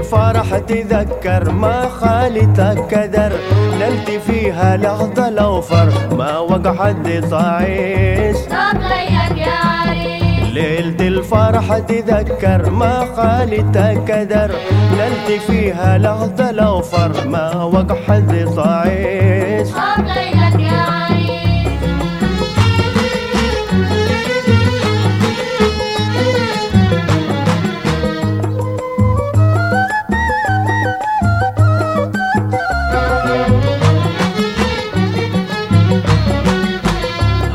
الفرح تذكر ما خالتك كدر. نلت فيها لحظة الأوفر ما وقع حد طعيس طبليك يا عريس ليلة الفرح تذكر ما خالتك كدر. نلت فيها لحظة الأوفر ما وقع حد طعيس طبليك يا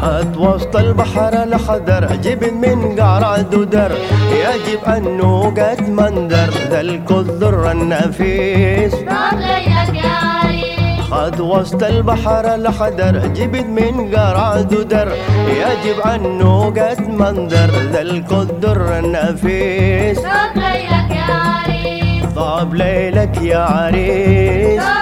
هات وسط البحر الخضر جبن من قرع دودر يجب أنه قد مندر ذا الكذر النفيس. خد وسط البحر الخضر جبن من قرع دودر يجب أنه قد مندر ذا الكذر النفيس. طبليك يا عريس طاب ليلك يا عريس.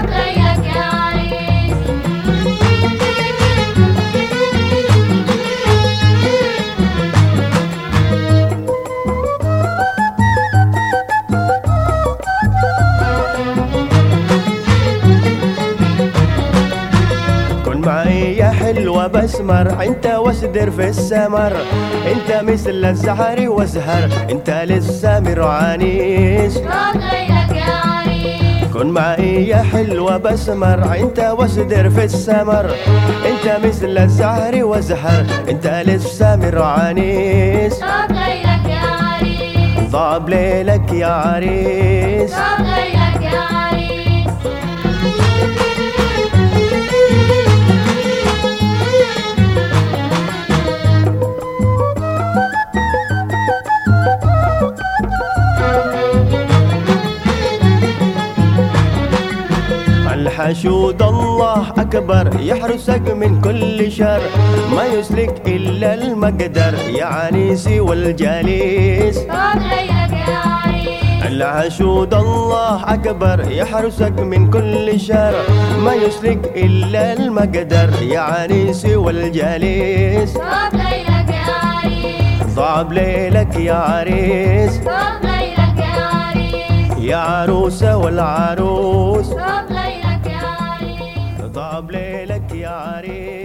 حلوة بسمر انت واسدر في السمر. انت مثل الزهر وازهر. انت يا عريس كن معي يا حلوة بسمر انت واسدر في السمر. انت مثل الزهر وازهر. انت للسامر عنيس طبليك يا عريس. ضاب ليلك يا عريس. الحشود الله أكبر يحرسك من كل شر. ما يسلك إلا المقدر يا عنيسي والجليس العشود الله أكبر يحرسك من كل شر. ما يسلك إلا المقدر يا عنيسي والجليس طبليك يا عريس ضعب ليلك يا عريس. طبليك يا عريس يا عروسة والعروس. صعب ليلك يا عريس.